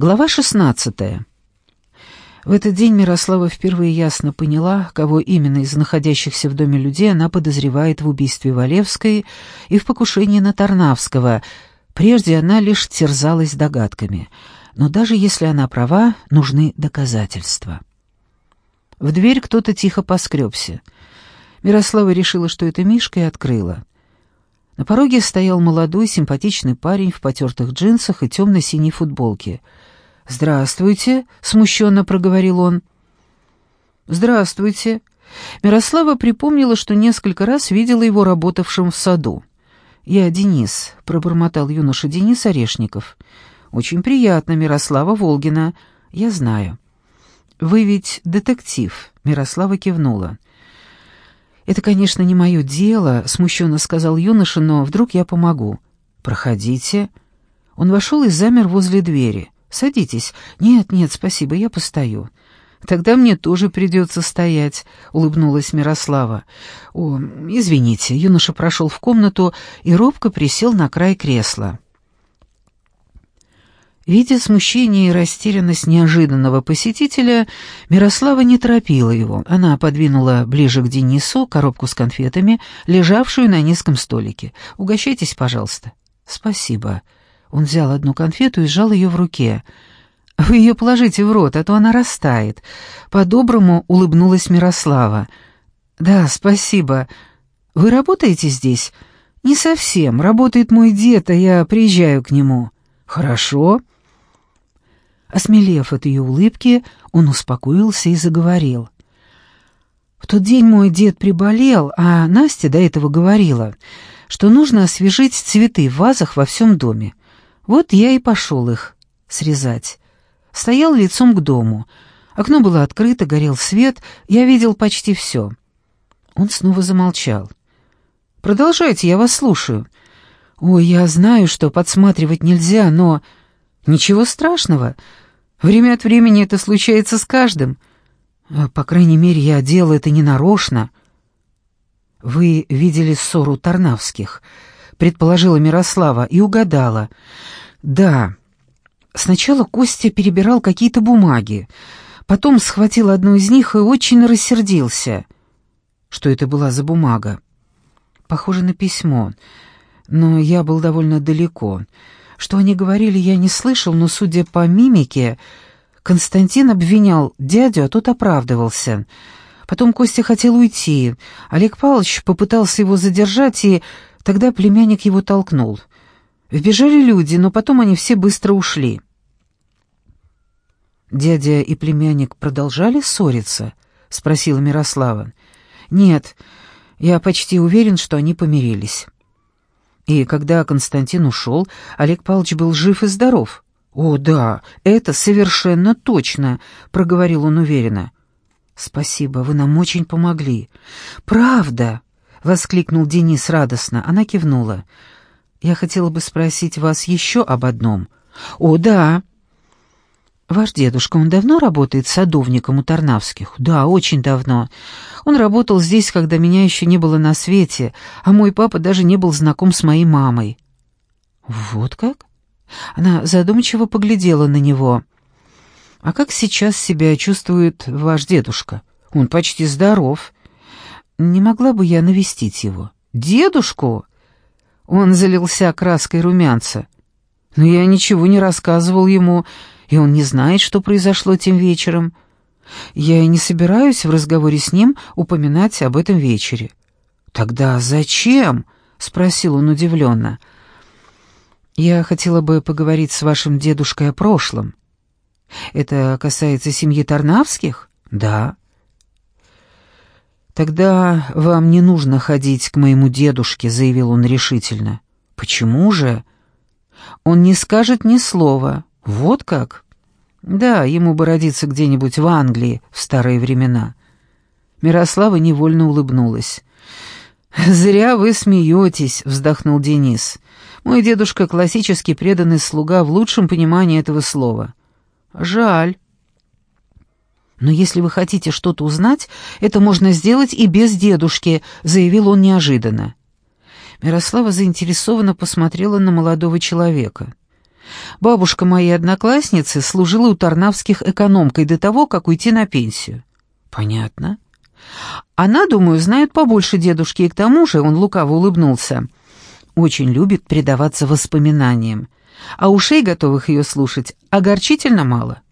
Глава 16. В этот день Мирослава впервые ясно поняла, кого именно из находящихся в доме людей она подозревает в убийстве Валевской и в покушении на Тарнавского. Прежде она лишь терзалась догадками. Но даже если она права, нужны доказательства. В дверь кто-то тихо поскребся. Мирослава решила, что это Мишка, и открыла. На пороге стоял молодой, симпатичный парень в потертых джинсах и темно-синей футболке — «Здравствуйте», — смущенно проговорил он. «Здравствуйте». Мирослава припомнила, что несколько раз видела его работавшим в саду. «Я Денис», — пробормотал юноша Денис Орешников. «Очень приятно, Мирослава Волгина. Я знаю». «Вы ведь детектив», — Мирослава кивнула. «Это, конечно, не мое дело», — смущенно сказал юноша, «но вдруг я помогу». «Проходите». Он вошел и замер возле двери. Садитесь. Нет, нет, спасибо, я постою. Тогда мне тоже придется стоять, улыбнулась Мирослава. О, извините, юноша прошел в комнату и робко присел на край кресла. Видя смущение и растерянность неожиданного посетителя, Мирослава не торопила его. Она подвинула ближе к Денису коробку с конфетами, лежавшую на низком столике. «Угощайтесь, пожалуйста». «Спасибо», он взял одну конфету и сжал ее в руке. «Вы ее положите в рот, а то она растает». По-доброму улыбнулась Мирослава. «Да, спасибо. Вы работаете здесь?» «Не совсем. Работает мой дед, а я приезжаю к нему». «Хорошо». Осмелев от ее улыбки, он успокоился и заговорил. «В тот день мой дед приболел, а Настя до этого говорила, что нужно освежить цветы в вазах во всем доме. Вот я и пошел их срезать. Стоял лицом к дому. Окно было открыто, горел свет, я видел почти все. Он снова замолчал. «Продолжайте, я вас слушаю». «Ой, я знаю, что подсматривать нельзя, но...» «Ничего страшного. Время от времени это случается с каждым. А, по крайней мере, я делал это ненарочно». «Вы видели ссору Тарнавских», — предположила Мирослава и угадала. «Да. Сначала Костя перебирал какие-то бумаги, потом схватил одну из них и очень рассердился. Что это была за бумага? Похоже на письмо, но я был довольно далеко. Что они говорили, я не слышал, но, судя по мимике, Константин обвинял дядю, а тот оправдывался». Потом Костя хотел уйти. Олег Павлович попытался его задержать, и тогда племянник его толкнул. Вбежали люди, но потом они все быстро ушли. «Дядя и племянник продолжали ссориться?» — спросила Мирослава. «Нет, я почти уверен, что они помирились». И когда Константин ушел, Олег Павлович был жив и здоров. «О, да, это совершенно точно», — проговорил он уверенно. «Спасибо, вы нам очень помогли». «Правда!» — воскликнул Денис радостно. Она кивнула. Я хотела бы спросить вас еще об одном. О, да. Ваш дедушка, он давно работает садовником у Тарнавских? Да, очень давно. Он работал здесь, когда меня еще не было на свете, а мой папа даже не был знаком с моей мамой. Вот как? Она задумчиво поглядела на него. А как сейчас себя чувствует ваш дедушка? Он почти здоров. Не могла бы я навестить его? Дедушку? Он залился краской румянца. Но я ничего не рассказывал ему, и он не знает, что произошло тем вечером. Я и не собираюсь в разговоре с ним упоминать об этом вечере. «Тогда зачем?» — спросил он удивленно. «Я хотела бы поговорить с вашим дедушкой о прошлом. Это касается семьи Тарнавских?» «Да». «Тогда вам не нужно ходить к моему дедушке», — заявил он решительно. «Почему же?» «Он не скажет ни слова. Вот как?» «Да, ему бы родиться где-нибудь в Англии в старые времена». Мирослава невольно улыбнулась. «Зря вы смеетесь», — вздохнул Денис. «Мой дедушка — классический преданный слуга в лучшем понимании этого слова». «Жаль». «Но если вы хотите что-то узнать, это можно сделать и без дедушки», — заявил он неожиданно. Мирослава заинтересованно посмотрела на молодого человека. Бабушка моей одноклассницы служила у Тарнавских экономкой до того, как уйти на пенсию. Понятно. Она, думаю, знает побольше дедушки, и к тому же, он лукаво улыбнулся, очень любит предаваться воспоминаниям, а ушей, готовых ее слушать, огорчительно мало.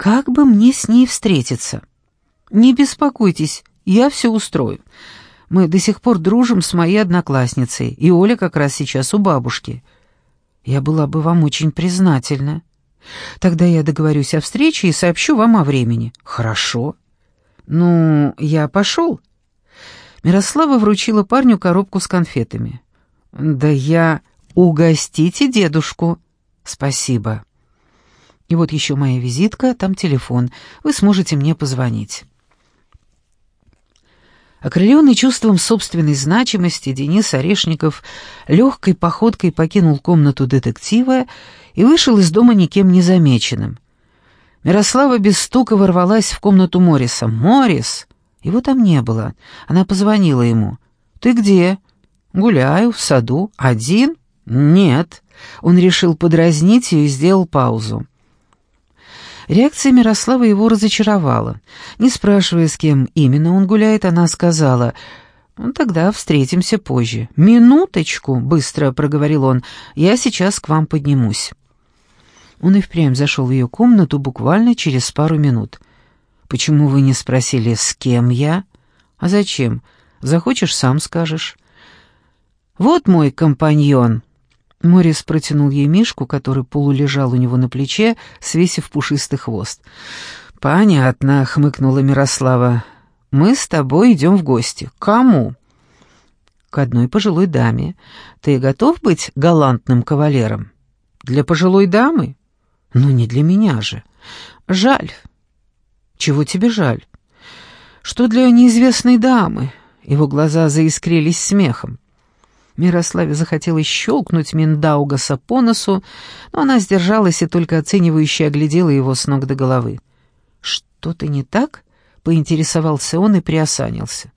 Как бы мне с ней встретиться? Не беспокойтесь, я все устрою. Мы до сих пор дружим с моей одноклассницей, и Оля как раз сейчас у бабушки. Я была бы вам очень признательна. Тогда я договорюсь о встрече и сообщу вам о времени. Хорошо. Ну, я пошел. Мирослава вручила парню коробку с конфетами. Да я угостите дедушку. Спасибо. И вот еще моя визитка, там телефон. Вы сможете мне позвонить. Окрыленный чувством собственной значимости, Денис Орешников легкой походкой покинул комнату детектива и вышел из дома никем не замеченным. Мирослава без стука ворвалась в комнату Мориса. «Морис!» Его там не было. Она позвонила ему. «Ты где?» «Гуляю, в саду. Один?» «Нет». Он решил подразнить ее и сделал паузу. Реакция Мирослава его разочаровала. Не спрашивая, с кем именно он гуляет, она сказала, «Ну, «Тогда встретимся позже». «Минуточку», — быстро проговорил он, — «я сейчас к вам поднимусь». Он и впрямь зашел в ее комнату буквально через пару минут. «Почему вы не спросили, с кем я?» «А зачем? Захочешь, сам скажешь». «Вот мой компаньон», Морис протянул ей мишку, который полулежал у него на плече, свесив пушистый хвост. «Понятно», — хмыкнула Мирослава. «Мы с тобой идем в гости. Кому?» «К одной пожилой даме. Ты готов быть галантным кавалером?» «Для пожилой дамы?» «Ну, не для меня же. Жаль». «Чего тебе жаль?» «Что для неизвестной дамы?» Его глаза заискрились смехом. Мирославе захотелось щелкнуть Миндаугаса по носу, но она сдержалась и только оценивающе оглядела его с ног до головы. «Что-то не так?» — поинтересовался он и приосанился.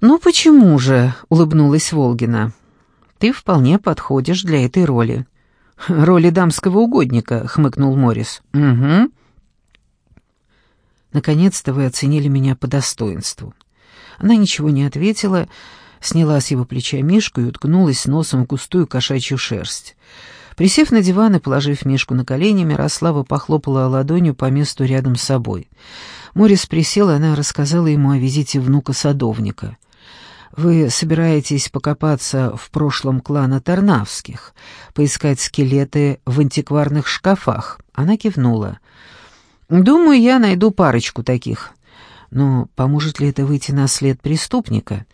«Ну почему же?» — улыбнулась Волгина. «Ты вполне подходишь для этой роли». «Роли дамского угодника», — хмыкнул Морис. «Угу». «Наконец-то вы оценили меня по достоинству». Она ничего не ответила, — сняла с его плеча мишку и уткнулась носом в густую кошачью шерсть. Присев на диван и положив мишку на колени, Мирослава похлопала ладонью по месту рядом с собой. Морис присел, и она рассказала ему о визите внука-садовника. «Вы собираетесь покопаться в прошлом клана Тарнавских, поискать скелеты в антикварных шкафах?» Она кивнула. «Думаю, я найду парочку таких. Но поможет ли это выйти на след преступника?»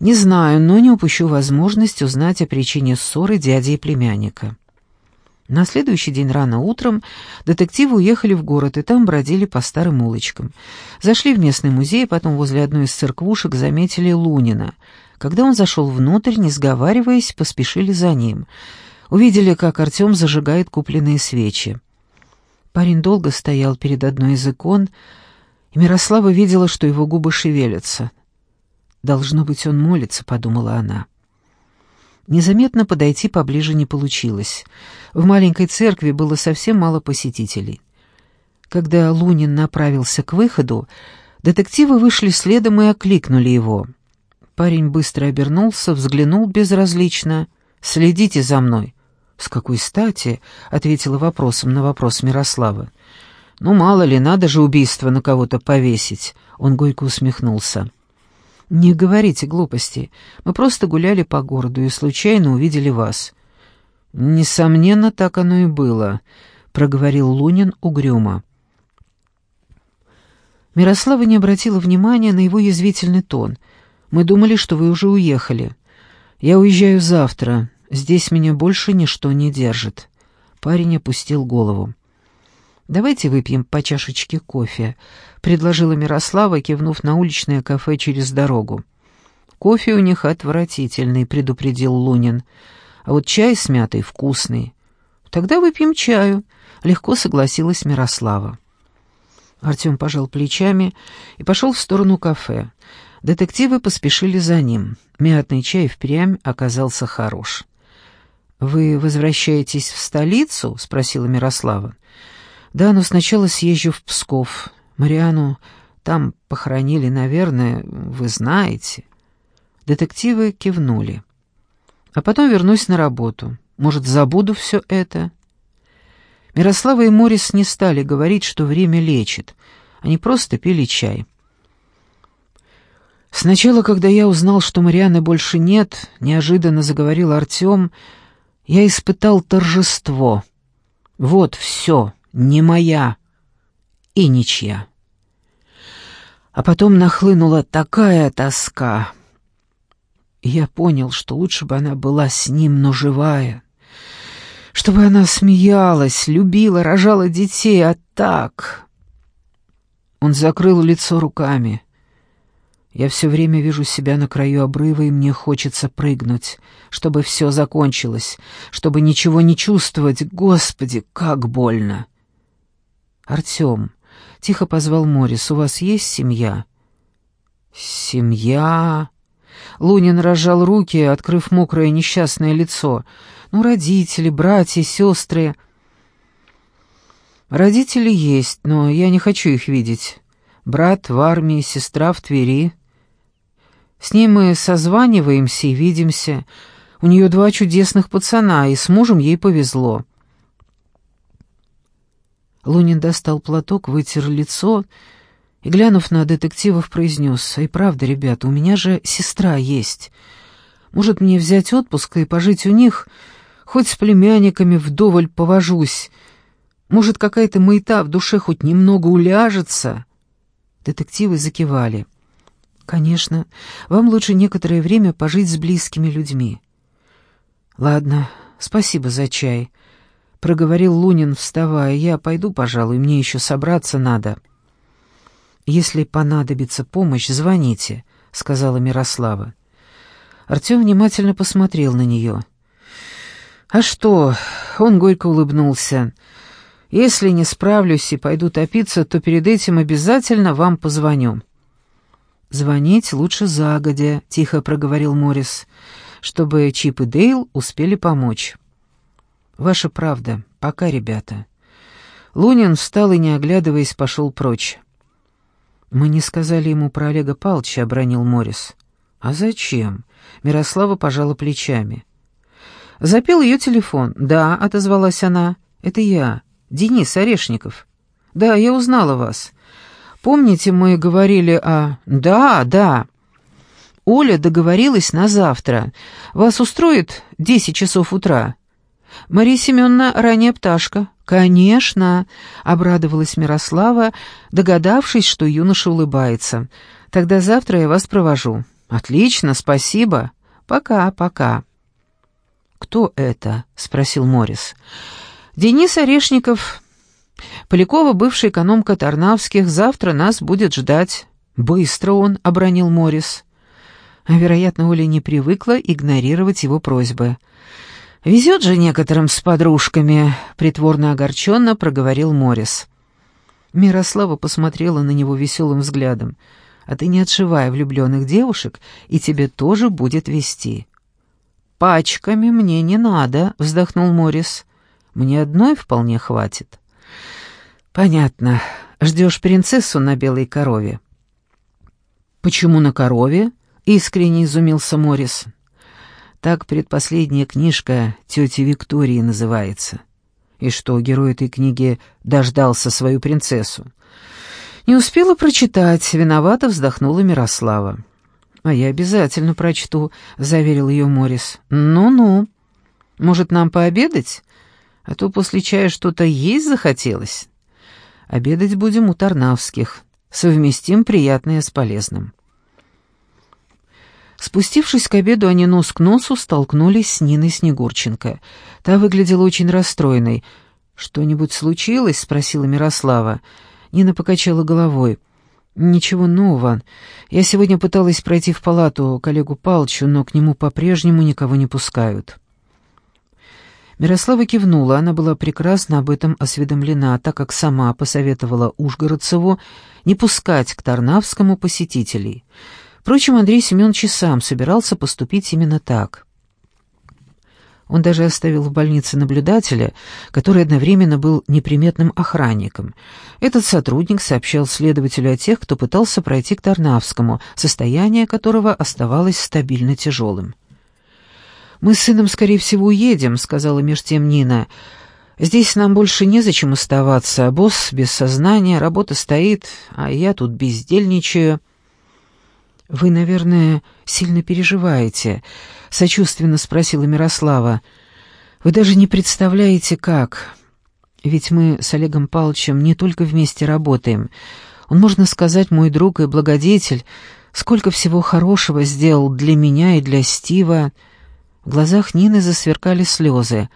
Не знаю, но не упущу возможность узнать о причине ссоры дяди и племянника. На следующий день рано утром детективы уехали в город и там бродили по старым улочкам. Зашли в местный музей, потом возле одной из церквушек заметили Лунина. Когда он зашел внутрь, не сговариваясь, поспешили за ним. Увидели, как Артем зажигает купленные свечи. Парень долго стоял перед одной из икон, и Мирослава видела, что его губы шевелятся. «Должно быть, он молится», — подумала она. Незаметно подойти поближе не получилось. В маленькой церкви было совсем мало посетителей. Когда Лунин направился к выходу, детективы вышли следом и окликнули его. Парень быстро обернулся, взглянул безразлично. «Следите за мной». «С какой стати?» — ответила вопросом на вопрос Мирослава. «Ну, мало ли, надо же убийство на кого-то повесить». Он горько усмехнулся. «Не говорите глупости. Мы просто гуляли по городу и случайно увидели вас». «Несомненно, так оно и было», — проговорил Лунин угрюмо. Мирослава не обратила внимания на его язвительный тон. «Мы думали, что вы уже уехали. Я уезжаю завтра. Здесь меня больше ничто не держит». Парень опустил голову. «Давайте выпьем по чашечке кофе», — предложила Мирослава, кивнув на уличное кафе через дорогу. «Кофе у них отвратительный», — предупредил Лунин. «А вот чай с мятой вкусный». «Тогда выпьем чаю», — легко согласилась Мирослава. Артем пожал плечами и пошел в сторону кафе. Детективы поспешили за ним. Мятный чай впрямь оказался хорош. «Вы возвращаетесь в столицу?» — спросила Мирослава. «Да, но сначала съезжу в Псков. Мариану там похоронили, наверное, вы знаете». Детективы кивнули. «А потом вернусь на работу. Может, забуду все это?» Мирослава и Морис не стали говорить, что время лечит. Они просто пили чай. Сначала, когда я узнал, что Марианы больше нет, неожиданно заговорил Артем, я испытал торжество. Вот все, не моя и ничья. А потом нахлынула такая тоска. Я понял, что лучше бы она была с ним, но живая. Чтобы она смеялась, любила, рожала детей, а так... Он закрыл лицо руками. Я все время вижу себя на краю обрыва, и мне хочется прыгнуть, чтобы все закончилось, чтобы ничего не чувствовать. Господи, как больно! Артем, тихо позвал Морис, у вас есть семья? Семья... Лунин разжал руки, открыв мокрое несчастное лицо. «Ну, родители, братья, сестры...» «Родители есть, но я не хочу их видеть. Брат в армии, сестра в Твери. С ней мы созваниваемся и видимся. У нее два чудесных пацана, и с мужем ей повезло. Лунин достал платок, вытер лицо и, глянув на детективов, произнес, «И правда, ребята, у меня же сестра есть. Может, мне взять отпуск и пожить у них? Хоть с племянниками вдоволь повожусь. Может, какая-то маята в душе хоть немного уляжется?» Детективы закивали. «Конечно, вам лучше некоторое время пожить с близкими людьми». «Ладно, спасибо за чай», — проговорил Лунин, вставая. «Я пойду, пожалуй, мне еще собраться надо». «Если понадобится помощь, звоните», — сказала Мирослава. Артем внимательно посмотрел на нее. «А что?» — он горько улыбнулся. «Если не справлюсь и пойду топиться, то перед этим обязательно вам позвоню». «Звонить лучше загодя», — тихо проговорил Моррис, «чтобы Чип и Дейл успели помочь». «Ваша правда. Пока, ребята». Лунин встал и, не оглядываясь, пошел прочь. «Мы не сказали ему про Олега Палча», — обронил Моррис. «А зачем?» — Мирослава пожала плечами. Запел ее телефон. «Да», — отозвалась она, — «это я, Денис Орешников». «Да, я узнала вас. Помните, мы говорили о... Да, да. Оля договорилась на завтра. Вас устроит десять часов утра? Мария Семеновна ранняя пташка. Конечно, обрадовалась Мирослава, догадавшись, что юноша улыбается. Тогда завтра я вас провожу. Отлично, спасибо. Пока, пока. Кто это? спросил Морис. Денис Орешников Полякова, бывшая экономка Тарнавских, завтра нас будет ждать. Быстро он, — обронил Морис. А, вероятно, Оля не привыкла игнорировать его просьбы. «Везет же некоторым с подружками», — притворно огорченно проговорил Морис. Мирослава посмотрела на него веселым взглядом. «А ты не отшивай влюбленных девушек, и тебе тоже будет вести». «Пачками мне не надо», — вздохнул Морис. «Мне одной вполне хватит». «Понятно. Ждешь принцессу на белой корове». «Почему на корове?» — искренне изумился Морис. «Так предпоследняя книжка тети Виктории называется. И что, герой этой книги дождался свою принцессу?» «Не успела прочитать», — виновато вздохнула Мирослава. «А я обязательно прочту», — заверил ее Морис. «Ну-ну. Может, нам пообедать? А то после чая что-то есть захотелось». Обедать будем у Тарнавских. Совместим приятное с полезным. Спустившись к обеду, они нос к носу столкнулись с Ниной Снегурченко. Та выглядела очень расстроенной. «Что-нибудь случилось?» — спросила Мирослава. Нина покачала головой. «Ничего нового. Я сегодня пыталась пройти в палату коллегу Палчу, но к нему по-прежнему никого не пускают». Мирослава кивнула, она была прекрасно об этом осведомлена, так как сама посоветовала Ужгородцеву не пускать к Тарнавскому посетителей. Впрочем, Андрей Семенович сам собирался поступить именно так. Он даже оставил в больнице наблюдателя, который одновременно был неприметным охранником. Этот сотрудник сообщал следователю о тех, кто пытался пройти к Тарнавскому, состояние которого оставалось стабильно тяжелым. «Мы с сыном, скорее всего, уедем», — сказала меж тем Нина. «Здесь нам больше незачем оставаться. Босс без сознания, работа стоит, а я тут бездельничаю». «Вы, наверное, сильно переживаете», — сочувственно спросила Мирослава. «Вы даже не представляете, как. Ведь мы с Олегом Павловичем не только вместе работаем. Он, можно сказать, мой друг и благодетель. Сколько всего хорошего сделал для меня и для Стива». В глазах Нины засверкали слезы.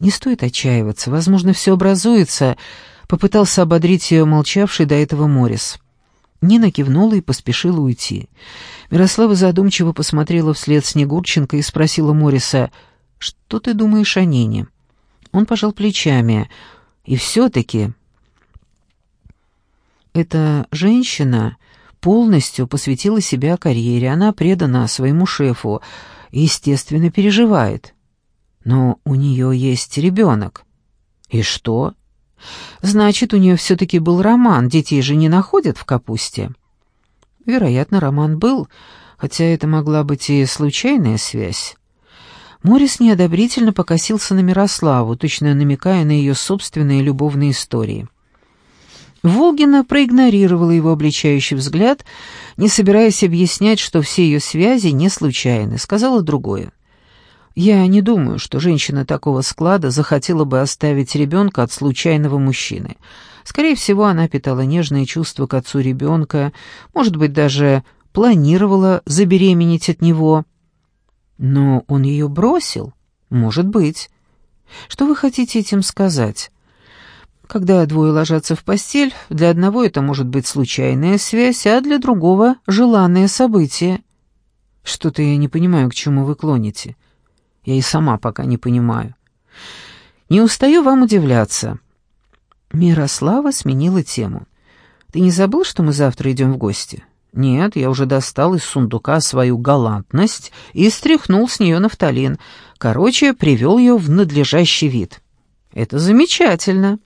«Не стоит отчаиваться, возможно, все образуется», — попытался ободрить ее молчавший до этого Морис. Нина кивнула и поспешила уйти. Мирослава задумчиво посмотрела вслед Снегурченко и спросила Мориса, «Что ты думаешь о Нине?» Он пожал плечами. «И все-таки...» Эта женщина полностью посвятила себя карьере, она предана своему шефу, естественно, переживает. Но у нее есть ребенок. И что? Значит, у нее все-таки был роман, детей же не находят в капусте. Вероятно, роман был, хотя это могла быть и случайная связь. Морис неодобрительно покосился на Мирославу, точно намекая на ее собственные любовные истории. Волгина проигнорировала его обличающий взгляд, не собираясь объяснять, что все ее связи не случайны, сказала другое. «Я не думаю, что женщина такого склада захотела бы оставить ребенка от случайного мужчины. Скорее всего, она питала нежные чувства к отцу ребенка, может быть, даже планировала забеременеть от него. Но он ее бросил? Может быть. Что вы хотите этим сказать?» Когда двое ложатся в постель, для одного это может быть случайная связь, а для другого — желанное событие. Что-то я не понимаю, к чему вы клоните. Я и сама пока не понимаю. Не устаю вам удивляться. Мирослава сменила тему. Ты не забыл, что мы завтра идем в гости? Нет, я уже достал из сундука свою галантность и стряхнул с нее нафталин. Короче, привел ее в надлежащий вид. Это замечательно.